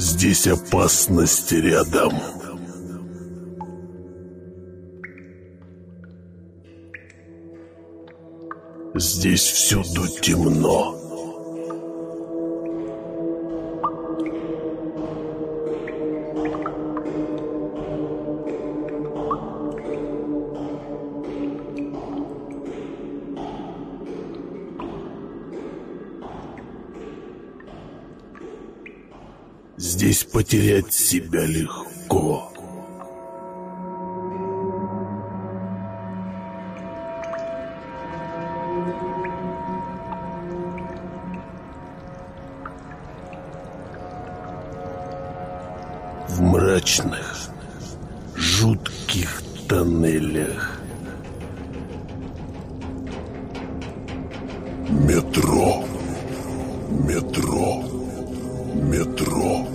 Здесь опасность рядом. Здесь всюду темно. Здесь потерять себя легко. В мрачных, жутких тоннелях. Метро. Метро. Метро.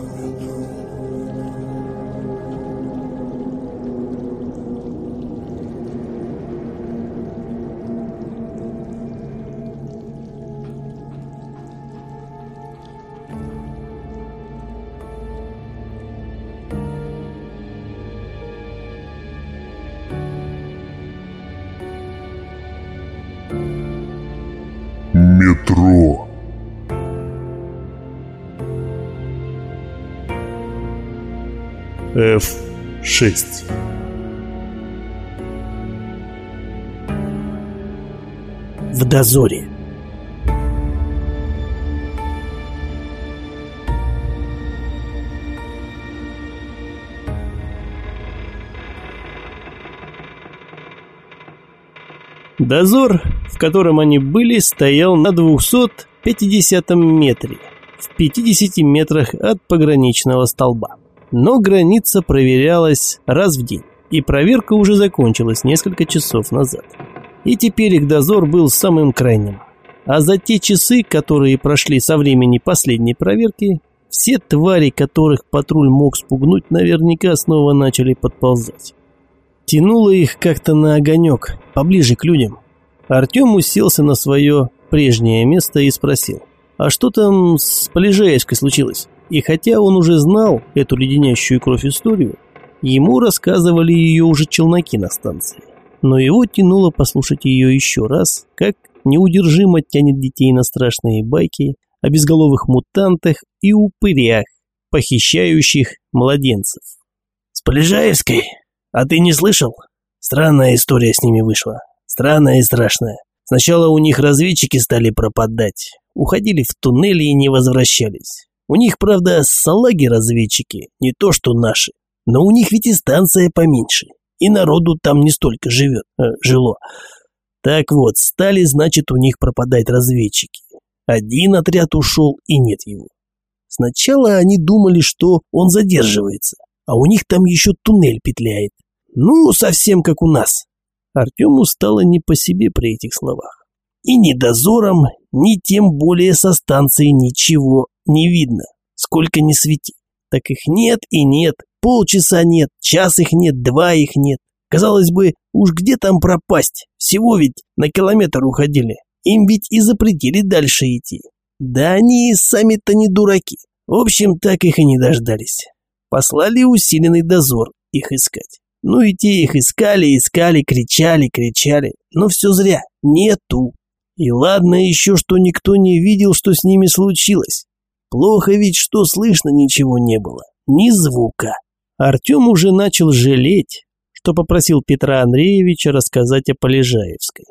F6. В дозоре. Дозор, в котором они были, стоял на 250 метре, в 50 метрах от пограничного столба. Но граница проверялась раз в день, и проверка уже закончилась несколько часов назад. И теперь их дозор был самым крайним. А за те часы, которые прошли со времени последней проверки, все твари, которых патруль мог спугнуть, наверняка снова начали подползать. Тянуло их как-то на огонек, поближе к людям. Артем уселся на свое прежнее место и спросил, а что там с Полежаевской случилось? И хотя он уже знал эту леденящую кровь историю, ему рассказывали ее уже челноки на станции. Но его тянуло послушать ее еще раз, как неудержимо тянет детей на страшные байки о безголовых мутантах и упырях, похищающих младенцев. С Полежаевской? А ты не слышал? Странная история с ними вышла. Странная и страшная. Сначала у них разведчики стали пропадать. Уходили в туннели и не возвращались. У них, правда, салаги разведчики, не то что наши. Но у них ведь и станция поменьше. И народу там не столько живет, э, жило. Так вот, стали, значит, у них пропадать разведчики. Один отряд ушел, и нет его. Сначала они думали, что он задерживается, а у них там еще туннель петляет. Ну, совсем как у нас. Артему стало не по себе при этих словах. И ни дозором, ни тем более со станции ничего не видно, сколько ни свети. Так их нет и нет, полчаса нет, час их нет, два их нет. Казалось бы, уж где там пропасть? Всего ведь на километр уходили. Им ведь и запретили дальше идти. Да они сами-то не дураки. В общем, так их и не дождались. Послали усиленный дозор их искать. Ну и те их искали, искали, кричали, кричали. Но все зря. Нету. И ладно еще, что никто не видел, что с ними случилось. Плохо ведь, что слышно ничего не было. Ни звука. Артем уже начал жалеть, что попросил Петра Андреевича рассказать о Полежаевской.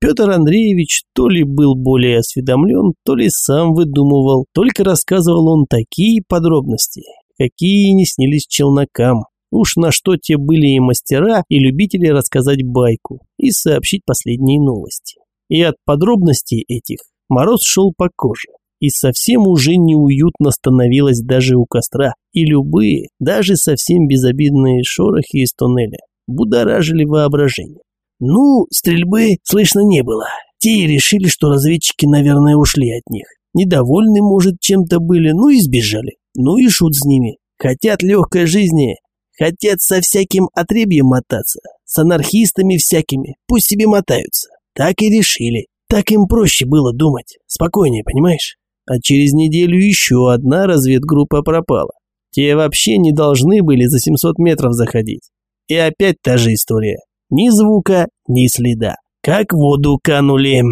Петр Андреевич то ли был более осведомлен, то ли сам выдумывал, только рассказывал он такие подробности, какие не снились челнокам. Уж на что те были и мастера, и любители рассказать байку, и сообщить последние новости. И от подробностей этих мороз шел по коже, и совсем уже неуютно становилось даже у костра, и любые, даже совсем безобидные шорохи из туннеля будоражили воображение. Ну, стрельбы слышно не было. Те и решили, что разведчики, наверное, ушли от них. Недовольны, может, чем-то были, ну и сбежали. Ну и шут с ними. Хотят легкой жизни, хотят со всяким отребьем мотаться, с анархистами всякими, пусть себе мотаются. Так и решили. Так им проще было думать, спокойнее, понимаешь? а через неделю еще одна разведгруппа пропала. Те вообще не должны были за 700 метров заходить. И опять та же история. Ни звука, ни следа. Как воду канули.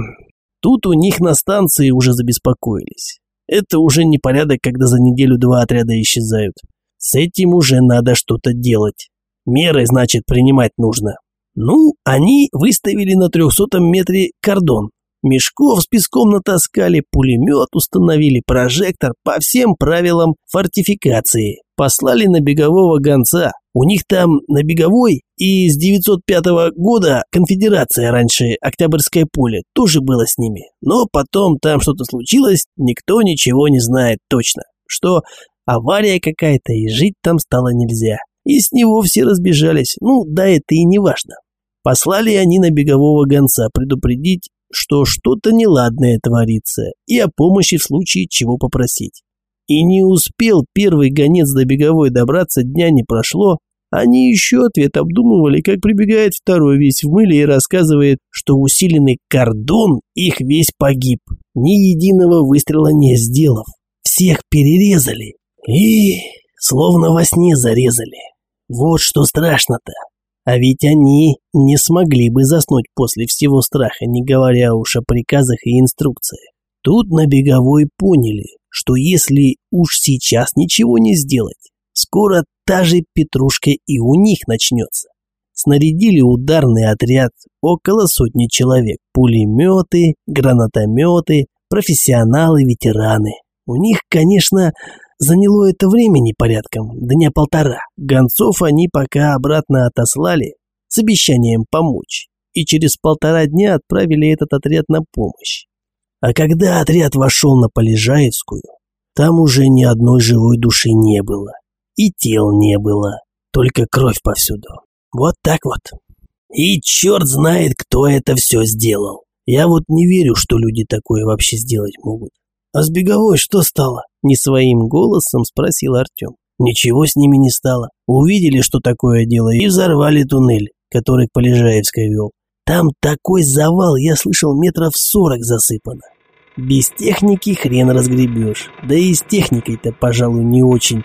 Тут у них на станции уже забеспокоились. Это уже не порядок, когда за неделю два отряда исчезают. С этим уже надо что-то делать. Меры, значит, принимать нужно. Ну, они выставили на трехсотом метре кордон. Мешков с песком натаскали, пулемет установили, прожектор по всем правилам фортификации. Послали на бегового гонца. У них там на беговой и с 905 года конфедерация раньше, Октябрьское поле, тоже было с ними. Но потом там что-то случилось, никто ничего не знает точно. Что авария какая-то и жить там стало нельзя. И с него все разбежались. Ну, да это и не важно. Послали они на бегового гонца предупредить, что что-то неладное творится, и о помощи в случае чего попросить. И не успел первый гонец до беговой добраться, дня не прошло, они еще ответ обдумывали, как прибегает второй весь в мыле и рассказывает, что усиленный кордон их весь погиб, ни единого выстрела не сделав. Всех перерезали и словно во сне зарезали. Вот что страшно-то. А ведь они не смогли бы заснуть после всего страха, не говоря уж о приказах и инструкциях. Тут на беговой поняли, что если уж сейчас ничего не сделать, скоро та же петрушка и у них начнется. Снарядили ударный отряд, около сотни человек, пулеметы, гранатометы, профессионалы, ветераны. У них, конечно, Заняло это времени порядком, дня полтора. Гонцов они пока обратно отослали с обещанием помочь. И через полтора дня отправили этот отряд на помощь. А когда отряд вошел на Полежаевскую, там уже ни одной живой души не было. И тел не было, только кровь повсюду. Вот так вот. И черт знает, кто это все сделал. Я вот не верю, что люди такое вообще сделать могут. А с беговой что стало? Не своим голосом спросил Артем. Ничего с ними не стало. Увидели, что такое дело, и взорвали туннель, который к Полежаевской вел. Там такой завал, я слышал, метров сорок засыпано. Без техники хрен разгребешь. Да и с техникой-то, пожалуй, не очень.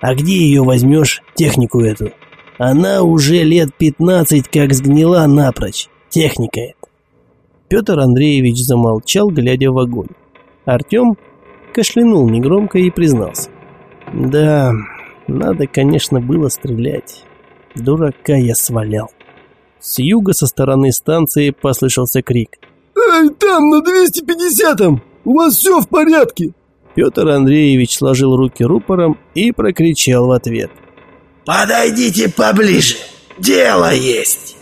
А где ее возьмешь, технику эту? Она уже лет пятнадцать как сгнила напрочь. Техника это. Петр Андреевич замолчал, глядя в огонь. Артем кашлянул негромко и признался. «Да, надо, конечно, было стрелять. Дурака я свалял». С юга со стороны станции послышался крик. «Эй, там, на 250-м! У вас все в порядке!» Петр Андреевич сложил руки рупором и прокричал в ответ. «Подойдите поближе! Дело есть!»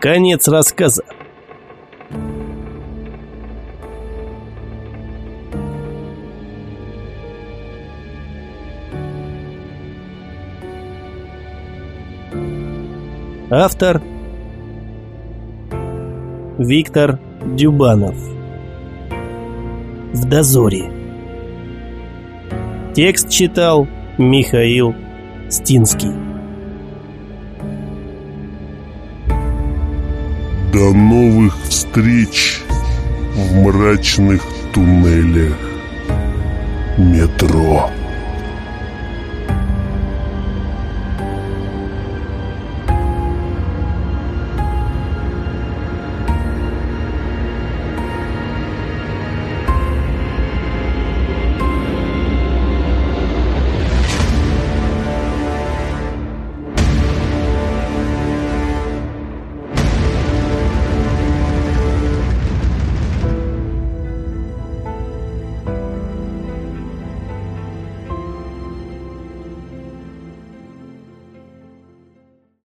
Конец рассказа. Автор Виктор Дюбанов. В дозоре. Текст читал Михаил Стинский. До новых встреч в мрачных туннелях метро.